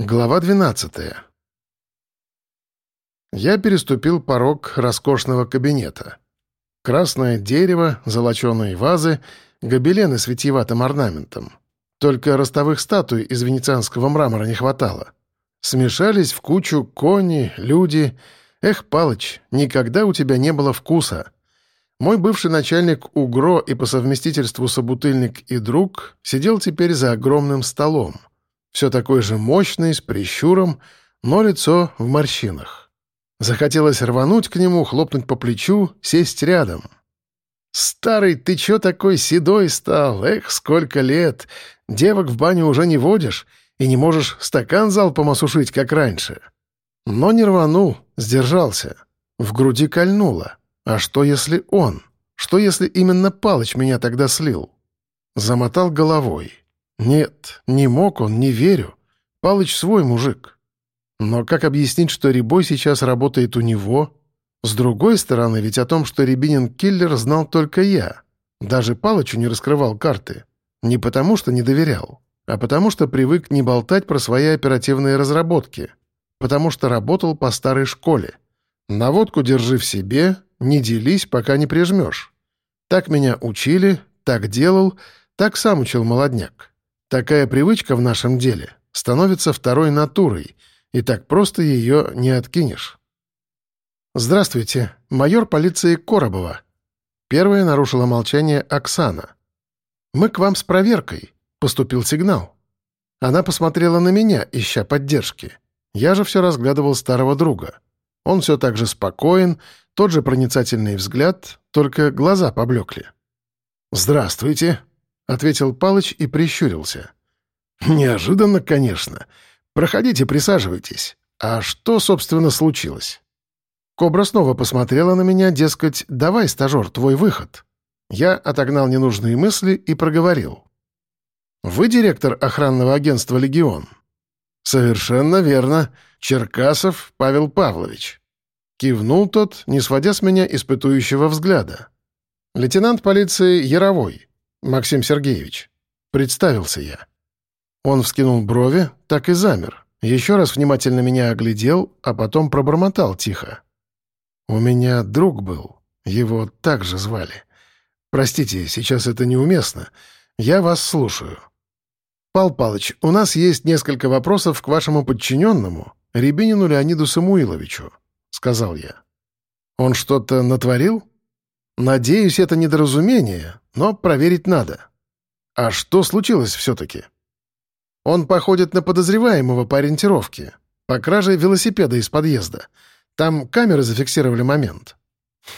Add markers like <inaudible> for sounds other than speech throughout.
Глава 12 Я переступил порог роскошного кабинета. Красное дерево, золоченые вазы, гобелены с витиеватым орнаментом. Только ростовых статуй из венецианского мрамора не хватало. Смешались в кучу кони, люди. Эх, Палыч, никогда у тебя не было вкуса. Мой бывший начальник УГРО и по совместительству собутыльник и друг сидел теперь за огромным столом — все такой же мощный, с прищуром, но лицо в морщинах. Захотелось рвануть к нему, хлопнуть по плечу, сесть рядом. «Старый, ты чё такой седой стал? Эх, сколько лет! Девок в баню уже не водишь и не можешь стакан залпом осушить, как раньше». Но не рванул, сдержался. В груди кольнуло. А что, если он? Что, если именно Палыч меня тогда слил? Замотал головой. Нет, не мог он, не верю. Палыч свой мужик. Но как объяснить, что Рябой сейчас работает у него? С другой стороны, ведь о том, что Рябинин киллер, знал только я. Даже Палычу не раскрывал карты. Не потому, что не доверял, а потому, что привык не болтать про свои оперативные разработки. Потому что работал по старой школе. Наводку держи в себе, не делись, пока не прижмешь. Так меня учили, так делал, так сам учил молодняк. Такая привычка в нашем деле становится второй натурой, и так просто ее не откинешь. «Здравствуйте, майор полиции Коробова». Первая нарушила молчание Оксана. «Мы к вам с проверкой», — поступил сигнал. Она посмотрела на меня, ища поддержки. Я же все разглядывал старого друга. Он все так же спокоен, тот же проницательный взгляд, только глаза поблекли. «Здравствуйте», — ответил Палыч и прищурился. «Неожиданно, конечно. Проходите, присаживайтесь. А что, собственно, случилось?» Кобра снова посмотрела на меня, дескать, «Давай, стажер, твой выход». Я отогнал ненужные мысли и проговорил. «Вы директор охранного агентства «Легион»?» «Совершенно верно. Черкасов Павел Павлович». Кивнул тот, не сводя с меня испытующего взгляда. «Лейтенант полиции Яровой. Максим Сергеевич. Представился я. Он вскинул брови, так и замер. Еще раз внимательно меня оглядел, а потом пробормотал тихо. «У меня друг был. Его так же звали. Простите, сейчас это неуместно. Я вас слушаю». «Пал Палыч, у нас есть несколько вопросов к вашему подчиненному, Рябинину Леониду Самуиловичу», — сказал я. «Он что-то натворил?» Надеюсь, это недоразумение, но проверить надо. А что случилось все-таки? Он походит на подозреваемого по ориентировке, по краже велосипеда из подъезда. Там камеры зафиксировали момент.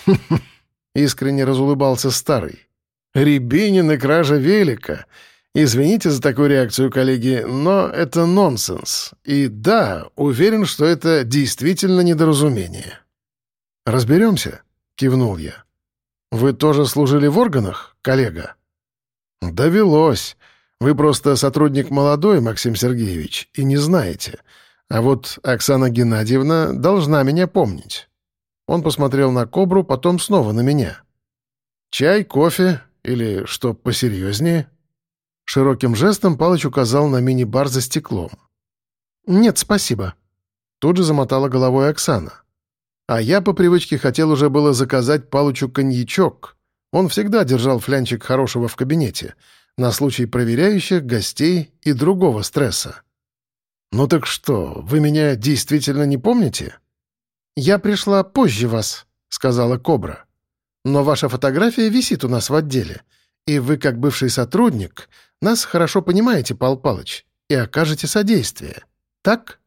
<laughs> Искренне разулыбался старый. Рябинин и кража велика. Извините за такую реакцию, коллеги, но это нонсенс. И да, уверен, что это действительно недоразумение. «Разберемся?» — кивнул я. Вы тоже служили в органах, коллега?» «Довелось. Вы просто сотрудник молодой, Максим Сергеевич, и не знаете. А вот Оксана Геннадьевна должна меня помнить». Он посмотрел на Кобру, потом снова на меня. «Чай, кофе или что посерьезнее?» Широким жестом Палыч указал на мини-бар за стеклом. «Нет, спасибо». Тут же замотала головой Оксана. А я по привычке хотел уже было заказать Палычу коньячок. Он всегда держал флянчик хорошего в кабинете, на случай проверяющих, гостей и другого стресса. «Ну так что, вы меня действительно не помните?» «Я пришла позже вас», — сказала Кобра. «Но ваша фотография висит у нас в отделе, и вы, как бывший сотрудник, нас хорошо понимаете, Пал Палыч, и окажете содействие. Так?»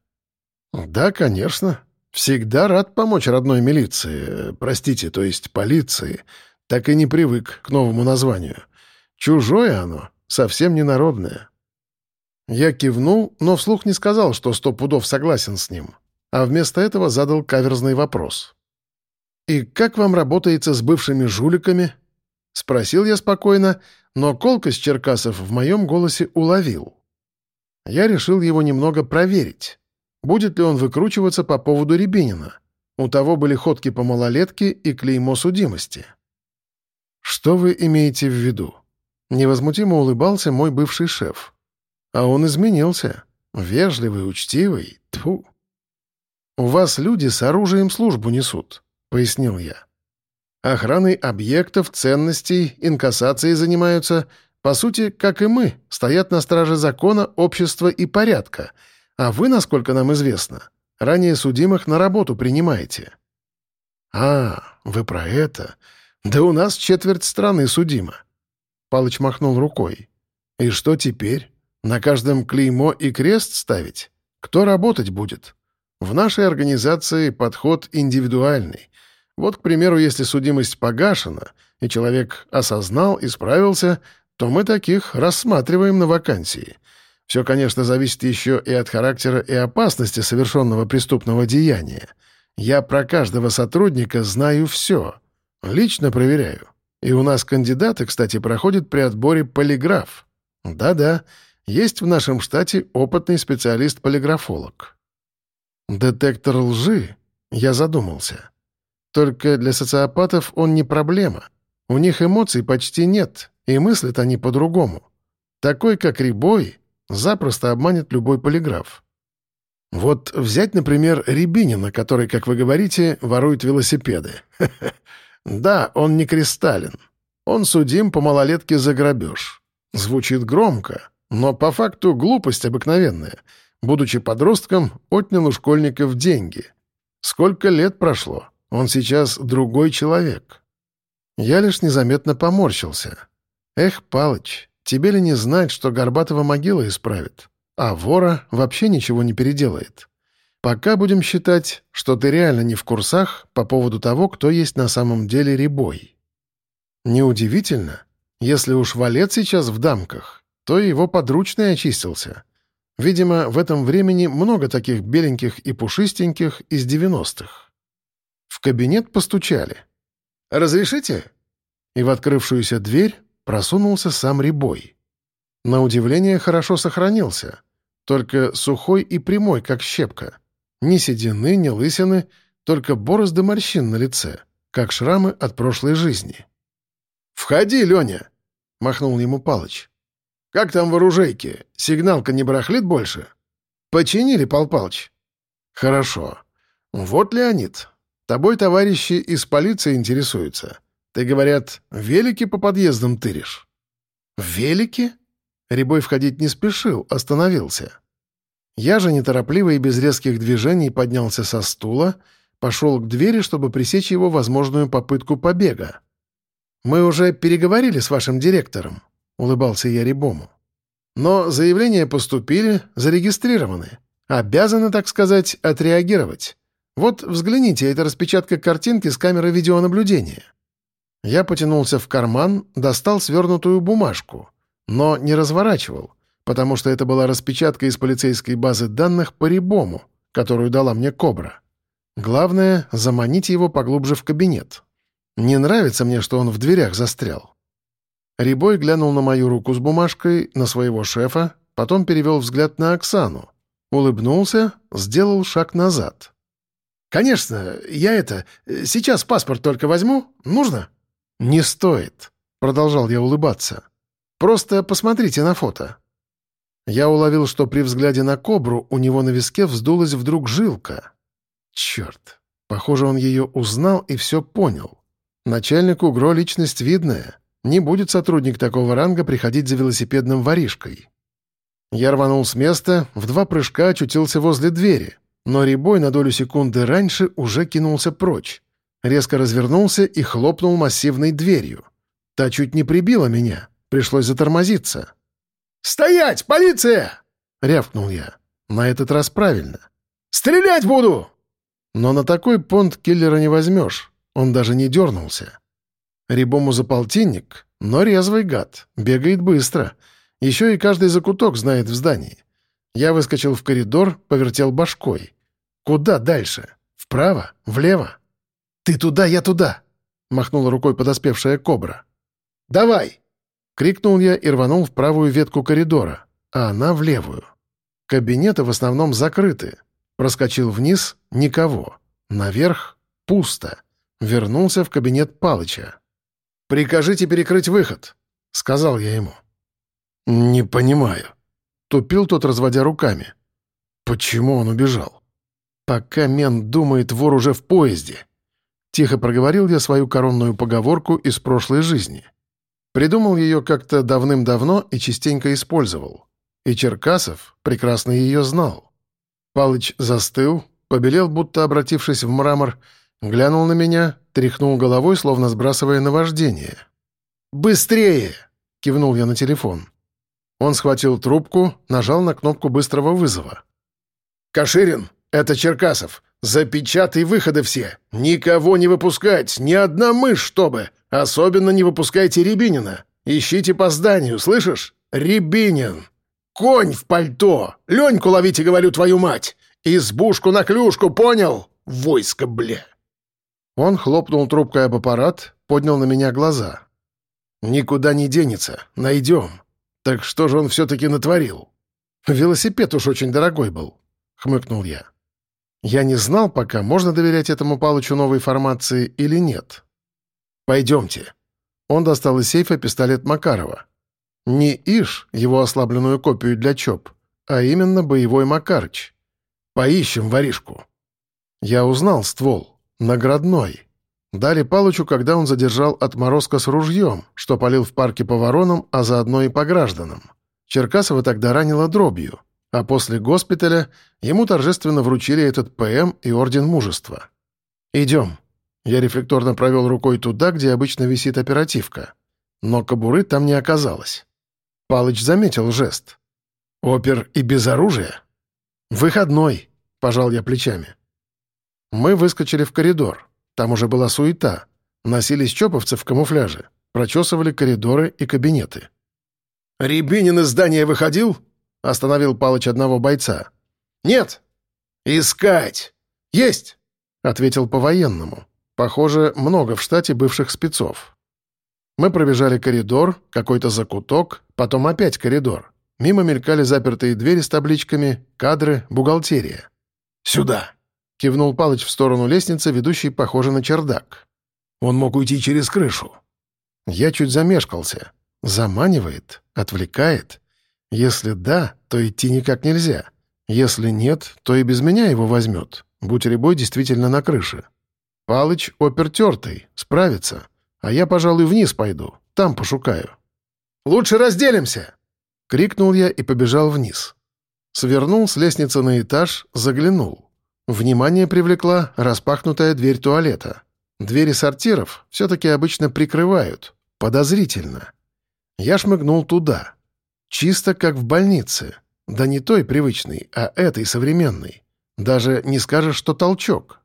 «Да, конечно», Всегда рад помочь родной милиции, простите, то есть полиции. Так и не привык к новому названию. Чужое оно, совсем не народное. Я кивнул, но вслух не сказал, что сто пудов согласен с ним, а вместо этого задал каверзный вопрос. «И как вам работается с бывшими жуликами?» Спросил я спокойно, но колкость Черкасов в моем голосе уловил. Я решил его немного проверить. Будет ли он выкручиваться по поводу Рябинина? У того были ходки по малолетке и клеймо судимости. «Что вы имеете в виду?» Невозмутимо улыбался мой бывший шеф. А он изменился. Вежливый, учтивый. Тьфу. «У вас люди с оружием службу несут», — пояснил я. «Охраной объектов, ценностей, инкассацией занимаются. По сути, как и мы, стоят на страже закона, общества и порядка. А вы, насколько нам известно, ранее судимых на работу принимаете». «А, вы про это? Да у нас четверть страны судима». Палыч махнул рукой. «И что теперь? На каждом клеймо и крест ставить? Кто работать будет?» В нашей организации подход индивидуальный. Вот, к примеру, если судимость погашена, и человек осознал, исправился, то мы таких рассматриваем на вакансии. Все, конечно, зависит еще и от характера и опасности совершенного преступного деяния. Я про каждого сотрудника знаю все. Лично проверяю. И у нас кандидаты, кстати, проходят при отборе полиграф. Да-да, есть в нашем штате опытный специалист-полиграфолог. Детектор лжи? Я задумался. Только для социопатов он не проблема. У них эмоций почти нет, и мыслят они по-другому. Такой, как Рябой, запросто обманет любой полиграф. Вот взять, например, Рябинина, который, как вы говорите, ворует велосипеды. <laughs> Да, он не кристаллин. Он судим по малолетке за грабеж. Звучит громко, но по факту глупость обыкновенная — Будучи подростком, отнял у школьников деньги. Сколько лет прошло? Он сейчас другой человек. Я лишь незаметно поморщился. Эх, Палыч, тебе ли не знать, что Горбатова могила исправит, а вора вообще ничего не переделает? Пока будем считать, что ты реально не в курсах по поводу того, кто есть на самом деле Рябой. Неудивительно, если уж валет сейчас в дамках, то его подручный очистился — Видимо, в этом времени много таких беленьких и пушистеньких из девяностых. В кабинет постучали. «Разрешите?» И в открывшуюся дверь просунулся сам Рябой. На удивление хорошо сохранился, только сухой и прямой, как щепка. Ни седины, ни лысины, только борозды морщин на лице, как шрамы от прошлой жизни. «Входи, Леня!» — махнул ему Палыч. «Как там в оружейке? Сигналка не барахлит больше?» «Починили, Пал Палыч?» «Хорошо. Вот, Леонид, тобой товарищи из полиции интересуются. Ты, говорят, велики по подъездам тыришь». «Велики?» Рябой входить не спешил, остановился. Я же неторопливо и без резких движений поднялся со стула, пошел к двери, чтобы пресечь его возможную попытку побега. «Мы уже переговорили с вашим директором», — улыбался я Рябому. «Но заявления поступили, зарегистрированы. Обязаны, так сказать, отреагировать. Вот взгляните, это распечатка картинки с камеры видеонаблюдения». Я потянулся в карман, достал свернутую бумажку, но не разворачивал, потому что это была распечатка из полицейской базы данных по Рябому, которую дала мне Кобра. Главное — заманить его поглубже в кабинет. Не нравится мне, что он в дверях застрял. Рябой глянул на мою руку с бумажкой, на своего шефа, потом перевел взгляд на Оксану. Улыбнулся, сделал шаг назад. «Конечно, я это... Сейчас паспорт только возьму. Нужно?» «Не стоит», — продолжал я улыбаться. «Просто посмотрите на фото». Я уловил, что при взгляде на кобру у него на виске вздулась вдруг жилка. Черт, похоже, он ее узнал и все понял. Начальник УГРО — личность видная. Не будет сотрудник такого ранга приходить за велосипедным воришкой. Я рванул с места, в два прыжка очутился возле двери, но Рябой на долю секунды раньше уже кинулся прочь. Резко развернулся и хлопнул массивной дверью. Та чуть не прибила меня, пришлось затормозиться. «Стоять! Полиция!» — рявкнул я. На этот раз правильно. «Стрелять буду!» Но на такой понт киллера не возьмешь. Он даже не дернулся. Рябому за полтинник, но резвый гад, бегает быстро. Еще и каждый закуток знает в здании. Я выскочил в коридор, повертел башкой. Куда дальше? Вправо? Влево? «Ты туда, я туда!» — махнула рукой подоспевшая кобра. «Давай!» — крикнул я и рванул в правую ветку коридора, а она в левую. Кабинеты в основном закрыты. Проскочил вниз — никого. Наверх — пусто. Вернулся в кабинет Палыча. «Прикажите перекрыть выход», — сказал я ему. «Не понимаю». Тупил тот, разводя руками. Почему он убежал? Пока мент думает, вор уже в поезде. Тихо проговорил я свою коронную поговорку из прошлой жизни. Придумал ее как-то давным-давно и частенько использовал. И Черкасов прекрасно ее знал. Палыч застыл, побелел, будто обратившись в мрамор, глянул на меня, тряхнул головой, словно сбрасывая наваждение. «Быстрее!» — кивнул я на телефон. Он схватил трубку, нажал на кнопку быстрого вызова. «Каширин, это Черкасов. Запечатай выходы все. Никого не выпускать, ни одна мышь, чтобы. Особенно не выпускайте Рябинина. Ищите по зданию, слышишь? Рябинин!» «Конь в пальто! Леньку ловите, говорю, твою мать! Избушку на клюшку, понял? Войско, бля!» Он хлопнул трубкой об аппарат, поднял на меня глаза. «Никуда не денется, найдем. Так что же он все-таки натворил?» «Велосипед уж очень дорогой был», — хмыкнул я. Я не знал пока, можно доверять этому Палычу новой информации или нет. «Пойдемте». Он достал из сейфа пистолет Макарова. Не Иш, его ослабленную копию для ЧОП, а именно боевой Макарыч. Поищем воришку. Я узнал ствол. Наградной. Дали Палычу, когда он задержал отморозка с ружьем, что палил в парке по воронам, а заодно и по гражданам. Черкасова тогда ранило дробью, а после госпиталя ему торжественно вручили этот ПМ и Орден Мужества. «Идем». Я рефлекторно провел рукой туда, где обычно висит оперативка. Но кобуры там не оказалось. Палыч заметил жест. «Опер и без оружия?» «Выходной», — пожал я плечами. Мы выскочили в коридор. Там уже была суета. Носились чоповцы в камуфляже. Прочесывали коридоры и кабинеты. «Рябинин из здания выходил?» — остановил Палыч одного бойца. «Нет». «Искать!» «Есть!» — ответил по-военному. Похоже, много в штате бывших спецов. Мы пробежали коридор, какой-то закуток, потом опять коридор. Мимо мелькали запертые двери с табличками «Кадры», «Бухгалтерия». «Сюда!» — кивнул Палыч в сторону лестницы, ведущей, похоже, на чердак. «Он мог уйти через крышу». Я чуть замешкался. Заманивает? Отвлекает? Если да, то идти никак нельзя. Если нет, то и без меня его возьмет. Будь ребой действительно на крыше. Палыч опертертый, справится. А я, пожалуй, вниз пойду, там пошукаю. «Лучше разделимся!» — крикнул я и побежал вниз. Свернул с лестницы на этаж, заглянул. Внимание привлекла распахнутая дверь туалета. Двери сортиров все-таки обычно прикрывают. Подозрительно. Я шмыгнул туда. Чисто как в больнице. Да не той привычной, а этой современной. Даже не скажешь, что толчок.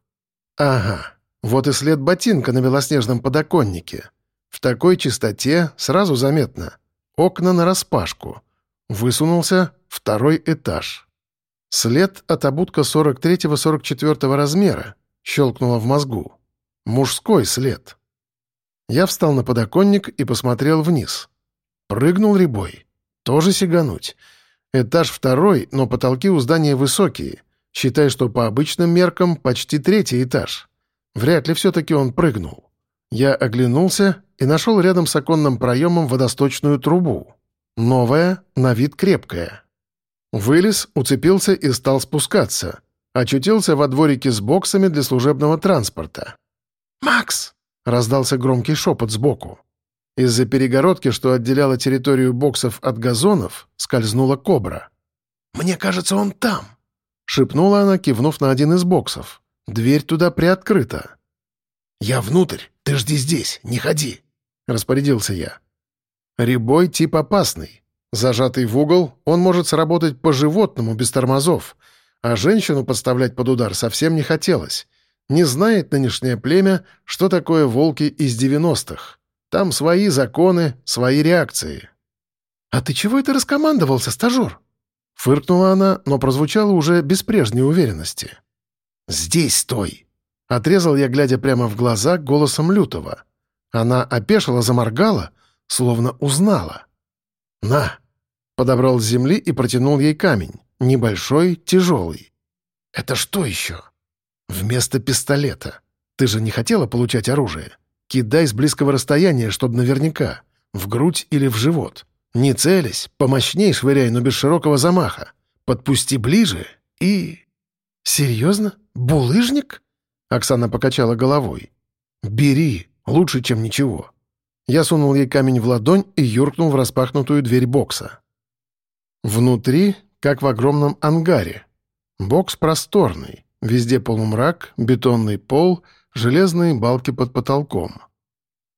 Ага, вот и след ботинка на белоснежном подоконнике. В такой чистоте сразу заметно. Окна нараспашку. Высунулся второй этаж. След от обутка 43-44 размера. Щелкнуло в мозгу. Мужской след. Я встал на подоконник и посмотрел вниз. Прыгнул ребой. Тоже сигануть. Этаж второй, но потолки у здания высокие. Считай, что по обычным меркам почти третий этаж. Вряд ли все-таки он прыгнул. Я оглянулся и нашел рядом с оконным проемом водосточную трубу. Новая, на вид крепкая. Вылез, уцепился и стал спускаться. Очутился во дворике с боксами для служебного транспорта. «Макс!» — раздался громкий шепот сбоку. Из-за перегородки, что отделяла территорию боксов от газонов, скользнула кобра. «Мне кажется, он там!» — шепнула она, кивнув на один из боксов. Дверь туда приоткрыта. «Я внутрь, ты жди здесь, не ходи», — распорядился я. Рябой тип опасный. Зажатый в угол, он может сработать по-животному, без тормозов, а женщину подставлять под удар совсем не хотелось. Не знает нынешнее племя, что такое волки из девяностых. Там свои законы, свои реакции. «А ты чего это раскомандовался, стажер?» Фыркнула она, но прозвучало уже без прежней уверенности. «Здесь стой!» — отрезал я, глядя прямо в глаза, голосом лютого. Она опешила, заморгала, словно узнала. «На!» — подобрал с земли и протянул ей камень. Небольшой, тяжелый. «Это что еще?» «Вместо пистолета. Ты же не хотела получать оружие? Кидай с близкого расстояния, чтобы наверняка. В грудь или в живот. Не целясь, помощней швыряй, но без широкого замаха. Подпусти ближе и... Серьезно? Булыжник? Оксана покачала головой. «Бери, лучше, чем ничего». Я сунул ей камень в ладонь и юркнул в распахнутую дверь бокса. Внутри, как в огромном ангаре. Бокс просторный, везде полумрак, бетонный пол, железные балки под потолком.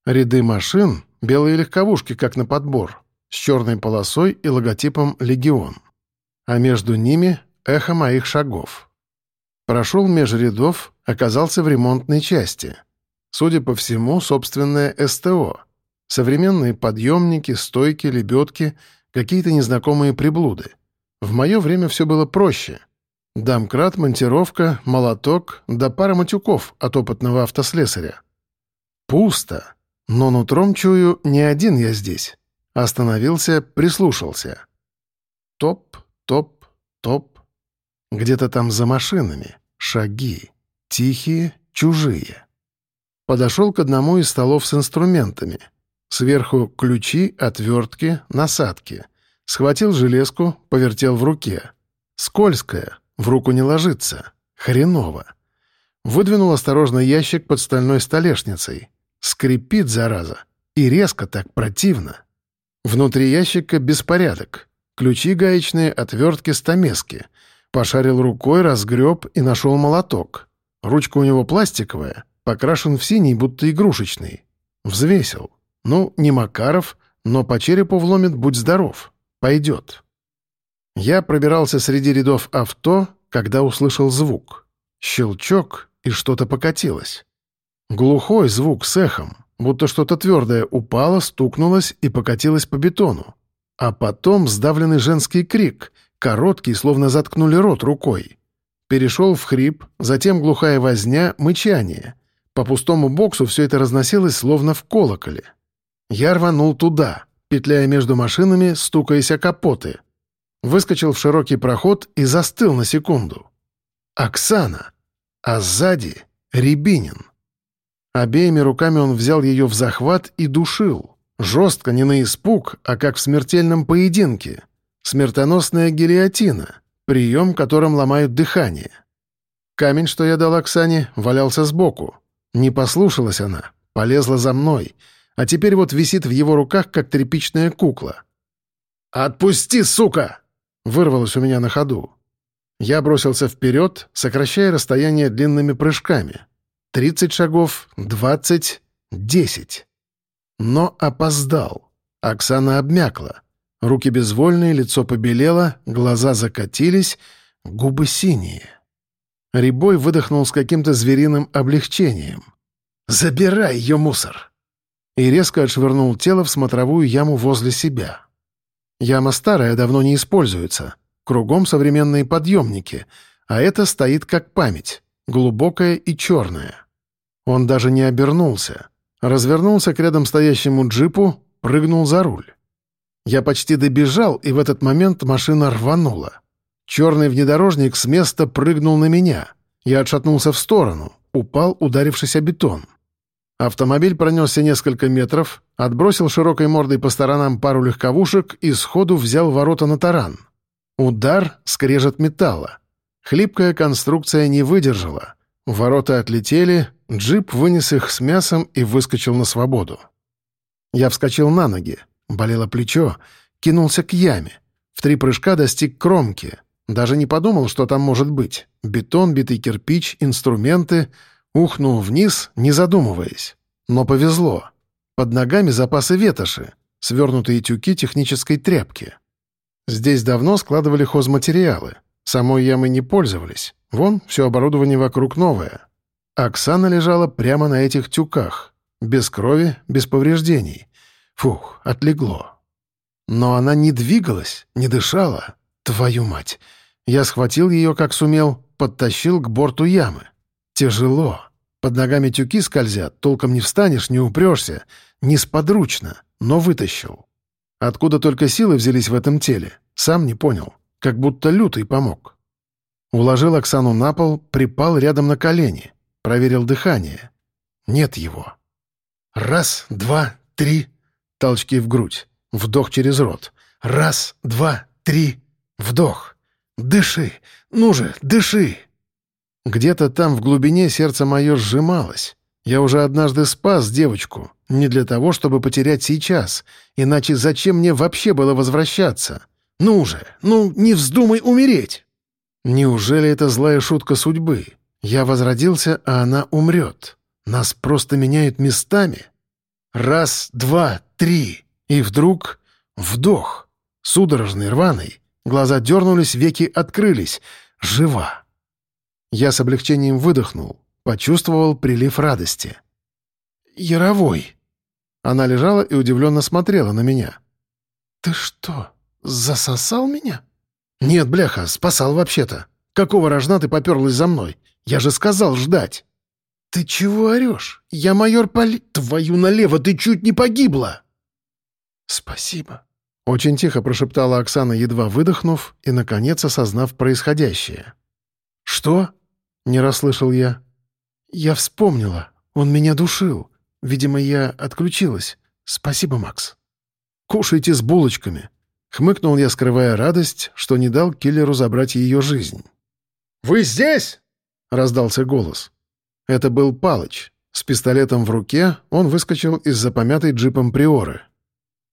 Ряды машин, белые легковушки, как на подбор, с черной полосой и логотипом «Легион». А между ними — эхо моих шагов. Прошел меж рядов, оказался в ремонтной части. Судя по всему, собственное СТО. Современные подъемники, стойки, лебедки, какие-то незнакомые приблуды. В мое время все было проще. Домкрат, монтировка, молоток, да пара матюков от опытного автослесаря. Пусто. Но нутром чую, не один я здесь. Остановился, прислушался. Топ, топ, топ. Где-то там за машинами. Шаги. Тихие, чужие. Подошел к одному из столов с инструментами. Сверху ключи, отвертки, насадки. Схватил железку, повертел в руке. Скользкая, в руку не ложится. Хреново. Выдвинул осторожно ящик под стальной столешницей. Скрипит, зараза. И резко так противно. Внутри ящика беспорядок. Ключи гаечные, отвертки, стамески — Пошарил рукой, разгреб и нашел молоток. Ручка у него пластиковая, покрашен в синий, будто игрушечный. Взвесил. Ну, не Макаров, но по черепу вломит «Будь здоров». Пойдет. Я пробирался среди рядов авто, когда услышал звук. Щелчок, и что-то покатилось. Глухой звук с эхом, будто что-то твердое упало, стукнулось и покатилось по бетону. А потом сдавленный женский крик, Короткий, словно заткнули рот рукой. Перешел в хрип, затем глухая возня, мычание. По пустому боксу все это разносилось, словно в колоколе. Я рванул туда, петляя между машинами, стукаясь о капоты. Выскочил в широкий проход и застыл на секунду. Оксана. А сзади — Рябинин. Обеими руками он взял ее в захват и душил. Жестко, не на испуг, а как в смертельном поединке. Смертоносная гильотина, прием, которым ломают дыхание. Камень, что я дал Оксане, валялся сбоку. Не послушалась она, полезла за мной, а теперь вот висит в его руках, как тряпичная кукла. «Отпусти, сука!» — вырвалось у меня на ходу. Я бросился вперед, сокращая расстояние длинными прыжками. Тридцать шагов, двадцать, десять. Но опоздал. Оксана обмякла. Руки безвольные, лицо побелело, глаза закатились, губы синие. Рябой выдохнул с каким-то звериным облегчением. «Забирай ее, мусор!» И резко отшвырнул тело в смотровую яму возле себя. Яма старая, давно не используется. Кругом современные подъемники, а это стоит как память, глубокая и черная. Он даже не обернулся. Развернулся к рядом стоящему джипу, прыгнул за руль. Я почти добежал, и в этот момент машина рванула. Черный внедорожник с места прыгнул на меня. Я отшатнулся в сторону, упал, ударившись о бетон. Автомобиль пронесся несколько метров, отбросил широкой мордой по сторонам пару легковушек и сходу взял ворота на таран. Удар скрежет металла. Хлипкая конструкция не выдержала. Ворота отлетели, джип вынес их с мясом и выскочил на свободу. Я вскочил на ноги. Болело плечо, кинулся к яме. В три прыжка достиг кромки. Даже не подумал, что там может быть. Бетон, битый кирпич, инструменты. Ухнул вниз, не задумываясь. Но повезло. Под ногами запасы ветоши, свернутые тюки технической тряпки. Здесь давно складывали хозматериалы. Самой ямы не пользовались. Вон, все оборудование вокруг новое. Оксана лежала прямо на этих тюках. Без крови, без повреждений. Фух, отлегло. Но она не двигалась, не дышала. Твою мать! Я схватил ее, как сумел, подтащил к борту ямы. Тяжело. Под ногами тюки скользят, толком не встанешь, не упрешься. Несподручно, но вытащил. Откуда только силы взялись в этом теле, сам не понял. Как будто лютый помог. Уложил Оксану на пол, припал рядом на колени. Проверил дыхание. Нет его. Раз, два, три, Толчки в грудь. Вдох через рот. Раз, два, три. Вдох. Дыши! Ну же, дыши!» Где-то там в глубине сердце мое сжималось. Я уже однажды спас девочку. Не для того, чтобы потерять сейчас. Иначе зачем мне вообще было возвращаться? Ну же, ну не вздумай умереть! Неужели это злая шутка судьбы? Я возродился, а она умрет. Нас просто меняют местами. Раз, два, три. И вдруг вдох. Судорожный, рваный. Глаза дернулись, веки открылись. Жива. Я с облегчением выдохнул. Почувствовал прилив радости. «Яровой!» Она лежала и удивленно смотрела на меня. «Ты что, засосал меня?» «Нет, бляха, спасал вообще-то. Какого рожна ты поперлась за мной? Я же сказал ждать!» «Ты чего орешь? Я майор Поли... Твою налево, ты чуть не погибла!» «Спасибо», — очень тихо прошептала Оксана, едва выдохнув и, наконец, осознав происходящее. «Что?» — не расслышал я. «Я вспомнила. Он меня душил. Видимо, я отключилась. Спасибо, Макс». «Кушайте с булочками», — хмыкнул я, скрывая радость, что не дал киллеру забрать ее жизнь. «Вы здесь?» — раздался голос. Это был Палыч. С пистолетом в руке он выскочил из-за помятой джипом Приоры.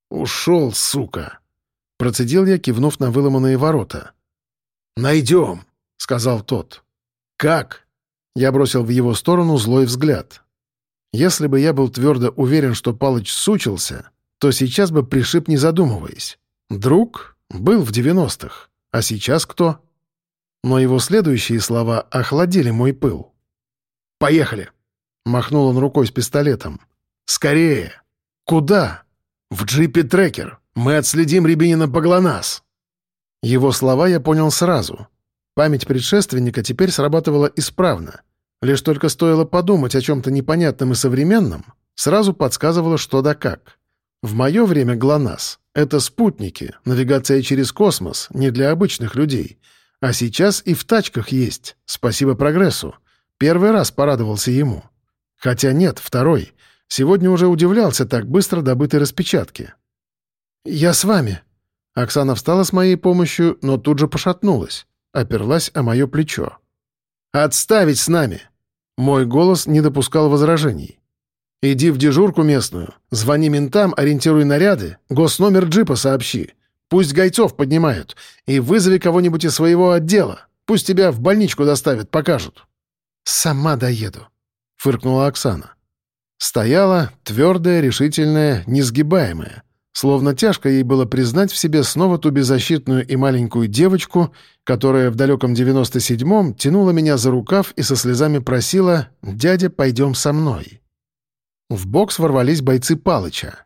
«Ушел, сука!» — процедил я, кивнув на выломанные ворота. «Найдем!» — сказал тот. «Как?» Я бросил в его сторону злой взгляд. Если бы я был твердо уверен, что Палыч сучился, то сейчас бы пришиб, не задумываясь. Друг был в девяностых, а сейчас кто? Но его следующие слова охладили мой пыл. «Поехали!» — махнул он рукой с пистолетом. «Скорее!» «Куда?» «В джипе трекер. Мы отследим Рябинина по ГЛОНАСС». Его слова я понял сразу. Память предшественника теперь срабатывала исправно. Лишь только стоило подумать о чем-то непонятном и современном, сразу подсказывало что да как. В мое время ГЛОНАСС — это спутники, навигация через космос, не для обычных людей. А сейчас и в тачках есть, спасибо прогрессу. Первый раз порадовался ему. Хотя нет, второй. Сегодня уже удивлялся так быстро добытой распечатки. «Я с вами». Оксана встала с моей помощью, но тут же пошатнулась, оперлась о мое плечо. «Отставить с нами!» Мой голос не допускал возражений. «Иди в дежурку местную, звони ментам, ориентируй наряды, госномер джипа сообщи. Пусть гайцов поднимают, и вызови кого-нибудь из своего отдела. Пусть тебя в больничку доставят, покажут». «Сама доеду», — фыркнула Оксана. Стояла, твердая, решительная, несгибаемая. Словно тяжко ей было признать в себе снова ту беззащитную и маленькую девочку, которая в далеком 97-м тянула меня за рукав и со слезами просила «Дядя, пойдем со мной». В бокс ворвались бойцы Палыча.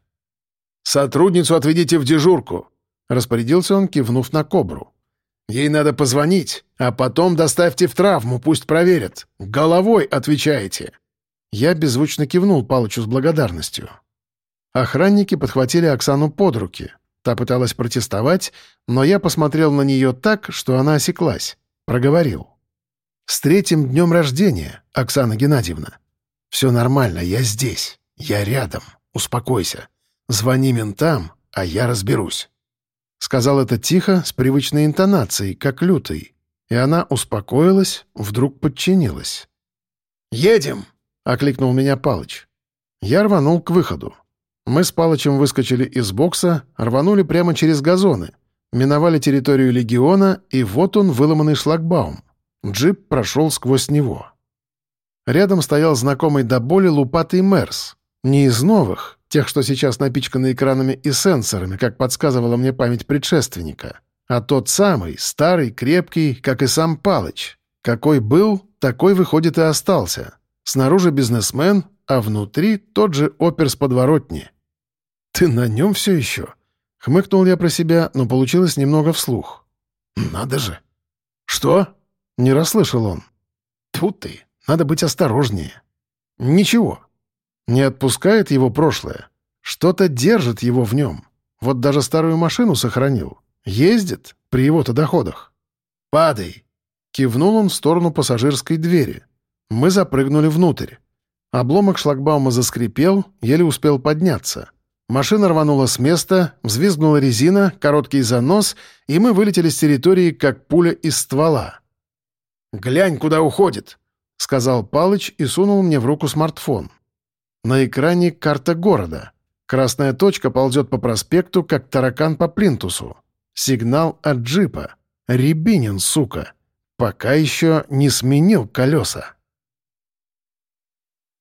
«Сотрудницу отведите в дежурку», — распорядился он, кивнув на кобру. «Ей надо позвонить, а потом доставьте в травму, пусть проверят. Головой отвечаете». Я беззвучно кивнул Палычу с благодарностью. Охранники подхватили Оксану под руки. Та пыталась протестовать, но я посмотрел на нее так, что она осеклась. Проговорил. «С третьим днем рождения, Оксана Геннадьевна. Все нормально, я здесь. Я рядом. Успокойся. Звони ментам, а я разберусь». Сказал это тихо, с привычной интонацией, как лютый. И она успокоилась, вдруг подчинилась. «Едем!» — окликнул меня Палыч. Я рванул к выходу. Мы с Палычем выскочили из бокса, рванули прямо через газоны, миновали территорию легиона, и вот он, выломанный шлагбаум. Джип прошел сквозь него. Рядом стоял знакомый до боли лупатый Мерс. Не из новых, тех, что сейчас напичканы экранами и сенсорами, как подсказывала мне память предшественника, а тот самый, старый, крепкий, как и сам Палыч. Какой был, такой, выходит, и остался. Снаружи бизнесмен, а внутри тот же опер с подворотни. «Ты на нем все еще?» — хмыкнул я про себя, но получилось немного вслух. «Надо же!» «Что?» — не расслышал он. «Тут ты, надо быть осторожнее». «Ничего. Не отпускает его прошлое. Что-то держит его в нем. Вот даже старую машину сохранил. Ездит при его-то доходах». «Падай!» — кивнул он в сторону пассажирской двери. Мы запрыгнули внутрь. Обломок шлагбаума заскрипел, еле успел подняться. Машина рванула с места, взвизгнула резина, короткий занос, и мы вылетели с территории, как пуля из ствола. «Глянь, куда уходит!» — сказал Палыч и сунул мне в руку смартфон. На экране карта города. Красная точка ползет по проспекту, как таракан по плинтусу. Сигнал от джипа. Рябинин, сука. Пока еще не сменил колеса.